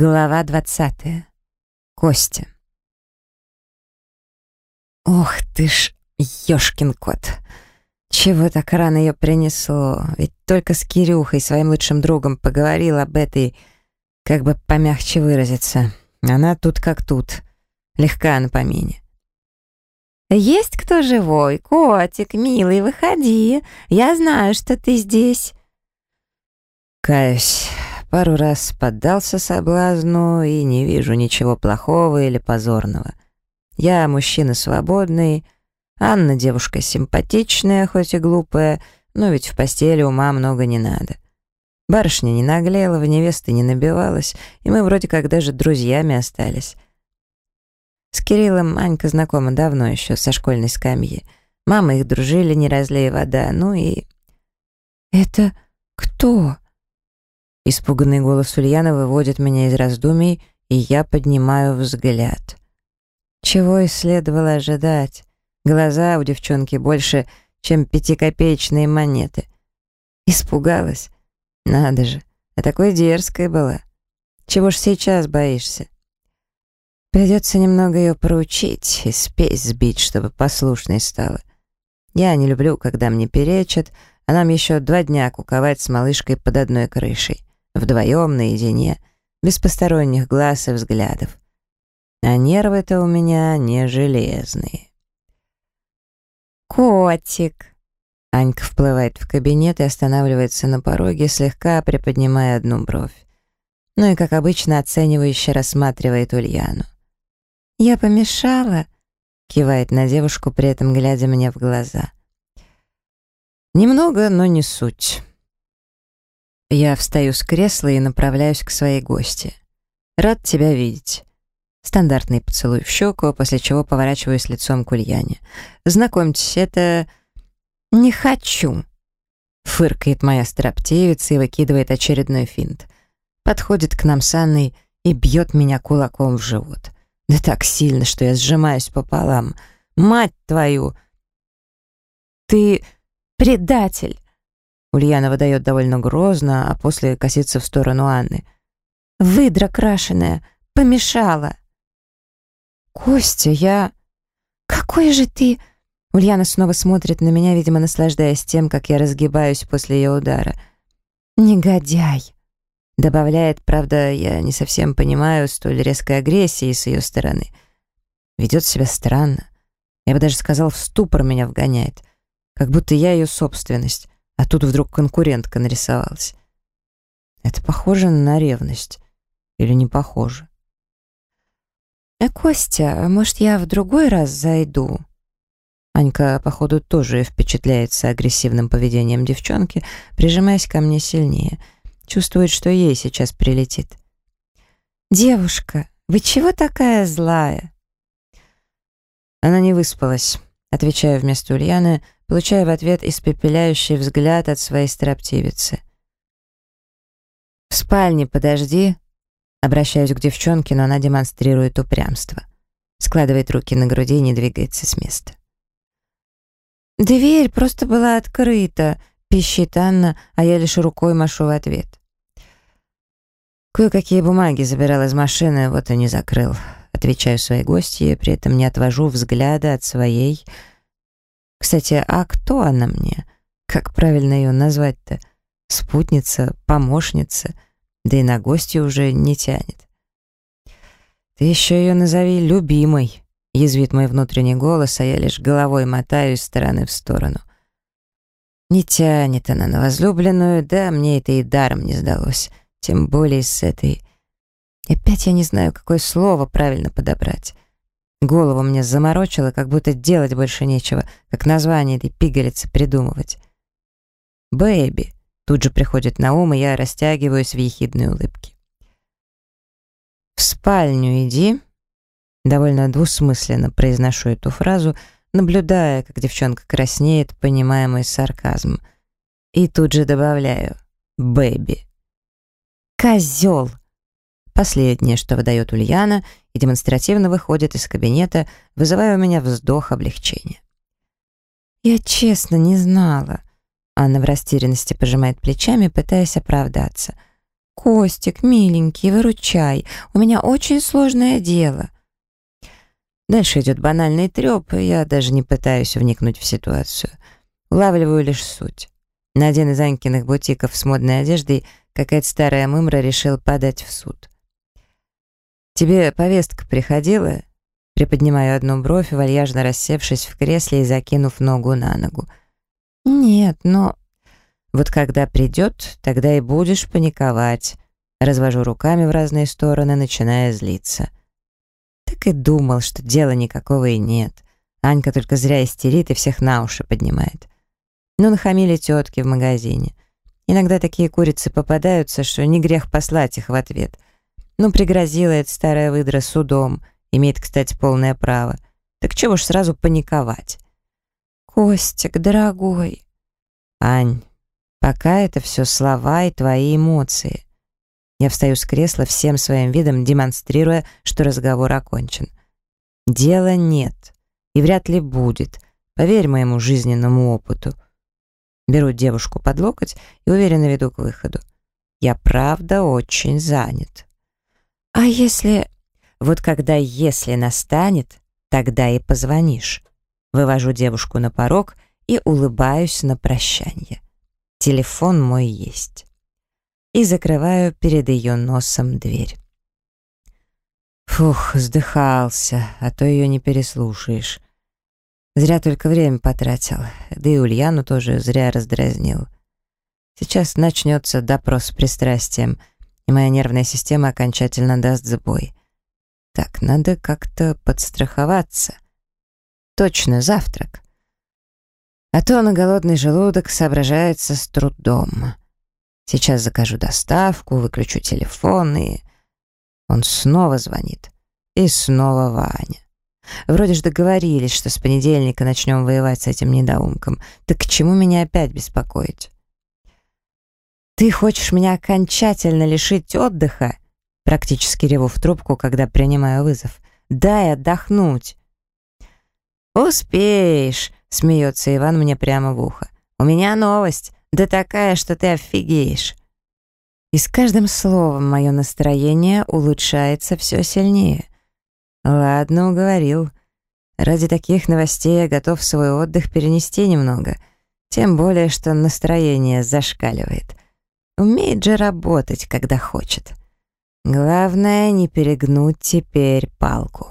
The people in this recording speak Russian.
Глава двадцатая. Костя. Ох ты ж, ёшкин кот. Чего так рано ее принесло? Ведь только с Кирюхой, своим лучшим другом, поговорил об этой, как бы помягче выразиться. Она тут как тут, легка на помине. «Есть кто живой? Котик, милый, выходи. Я знаю, что ты здесь». Каюсь, Пару раз поддался соблазну и не вижу ничего плохого или позорного. Я мужчина свободный, Анна девушка симпатичная, хоть и глупая, но ведь в постели ума много не надо. Барышня не наглела, в невесты не набивалась, и мы вроде как даже друзьями остались. С Кириллом Анька знакома давно еще, со школьной скамьи. Мама их дружили, не разлей вода, ну и... «Это кто?» Испуганный голос Ульяна выводит меня из раздумий, и я поднимаю взгляд. Чего и следовало ожидать. Глаза у девчонки больше, чем пятикопеечные монеты. Испугалась? Надо же, а такой дерзкой была. Чего ж сейчас боишься? Придется немного ее проучить и спесь сбить, чтобы послушной стала. Я не люблю, когда мне перечат, а нам еще два дня куковать с малышкой под одной крышей вдвоем, наедине, без посторонних глаз и взглядов. А нервы-то у меня не железные. «Котик!» Анька вплывает в кабинет и останавливается на пороге, слегка приподнимая одну бровь. Ну и, как обычно, оценивающе рассматривает Ульяну. «Я помешала?» — кивает на девушку, при этом глядя мне в глаза. «Немного, но не суть». Я встаю с кресла и направляюсь к своей гости. «Рад тебя видеть». Стандартный поцелуй в щеку, после чего поворачиваюсь лицом к Ульяне. «Знакомьтесь, это...» «Не хочу», — фыркает моя строптивица и выкидывает очередной финт. Подходит к нам с Анной и бьет меня кулаком в живот. Да так сильно, что я сжимаюсь пополам. «Мать твою!» «Ты предатель!» Ульяна выдает довольно грозно, а после косится в сторону Анны. «Выдра крашеная! Помешала!» «Костя, я...» «Какой же ты...» Ульяна снова смотрит на меня, видимо, наслаждаясь тем, как я разгибаюсь после ее удара. «Негодяй!» Добавляет, правда, я не совсем понимаю столь резкой агрессии с ее стороны. Ведет себя странно. Я бы даже сказал, в ступор меня вгоняет. Как будто я ее собственность а тут вдруг конкурентка нарисовалась. Это похоже на ревность или не похоже? «Э, Костя, может, я в другой раз зайду?» Анька, походу, тоже впечатляется агрессивным поведением девчонки, прижимаясь ко мне сильнее. Чувствует, что ей сейчас прилетит. «Девушка, вы чего такая злая?» Она не выспалась. Отвечаю вместо Ульяны, получая в ответ испепеляющий взгляд от своей строптивицы. «В спальне подожди», Обращаюсь к девчонке, но она демонстрирует упрямство. Складывает руки на груди и не двигается с места. «Дверь просто была открыта», — пищит Анна, а я лишь рукой машу в ответ. «Кое-какие бумаги забирал из машины, вот и не закрыл». Отвечаю своей гостье, при этом не отвожу взгляда от своей кстати, а кто она мне? Как правильно ее назвать-то? Спутница, помощница, да и на гостью уже не тянет. Ты еще ее назови любимой, язвит мой внутренний голос, а я лишь головой мотаю из стороны в сторону. Не тянет она на возлюбленную, да мне это и даром не сдалось, тем более с этой... Опять я не знаю, какое слово правильно подобрать. Голову мне заморочило, как будто делать больше нечего, как название этой пигалицы придумывать. «Бэйби» тут же приходит на ум, и я растягиваюсь в ехидной улыбке. «В спальню иди», довольно двусмысленно произношу эту фразу, наблюдая, как девчонка краснеет, понимая мой сарказм. И тут же добавляю «бэйби». «Козел!» Последнее, что выдает Ульяна, и демонстративно выходит из кабинета, вызывая у меня вздох облегчения. «Я честно не знала». Анна в растерянности пожимает плечами, пытаясь оправдаться. Костик, миленький, выручай, у меня очень сложное дело». Дальше идет банальный треп, и я даже не пытаюсь вникнуть в ситуацию. Улавливаю лишь суть. На один из Анькиных бутиков с модной одеждой какая-то старая мымра решил подать в суд. «Тебе повестка приходила?» Приподнимаю одну бровь, вальяжно рассевшись в кресле и закинув ногу на ногу. «Нет, но...» «Вот когда придет, тогда и будешь паниковать». Развожу руками в разные стороны, начиная злиться. Так и думал, что дела никакого и нет. Анька только зря истерит и всех на уши поднимает. Ну, нахамили тетки в магазине. Иногда такие курицы попадаются, что не грех послать их в ответ. Ну, пригрозила эта старая выдра судом. Имеет, кстати, полное право. Так чего ж сразу паниковать? Костик, дорогой. Ань, пока это все слова и твои эмоции. Я встаю с кресла всем своим видом, демонстрируя, что разговор окончен. Дела нет. И вряд ли будет. Поверь моему жизненному опыту. Беру девушку под локоть и уверенно веду к выходу. Я правда очень занят. А если... Вот когда «если» настанет, тогда и позвонишь. Вывожу девушку на порог и улыбаюсь на прощание. Телефон мой есть. И закрываю перед ее носом дверь. Фух, вздыхался, а то ее не переслушаешь. Зря только время потратил, да и Ульяну тоже зря раздразнил. Сейчас начнется допрос с пристрастием, и моя нервная система окончательно даст сбой. Так, надо как-то подстраховаться. Точно, завтрак. А то на голодный желудок соображается с трудом. Сейчас закажу доставку, выключу телефон и... Он снова звонит. И снова Ваня. Вроде же договорились, что с понедельника начнем воевать с этим недоумком. Так к чему меня опять беспокоить? «Ты хочешь меня окончательно лишить отдыха?» Практически реву в трубку, когда принимаю вызов. «Дай отдохнуть!» «Успеешь!» — смеется Иван мне прямо в ухо. «У меня новость, да такая, что ты офигеешь!» И с каждым словом мое настроение улучшается все сильнее. Ладно, уговорил. Ради таких новостей я готов свой отдых перенести немного. Тем более, что настроение зашкаливает. Умеет же работать, когда хочет. Главное, не перегнуть теперь палку.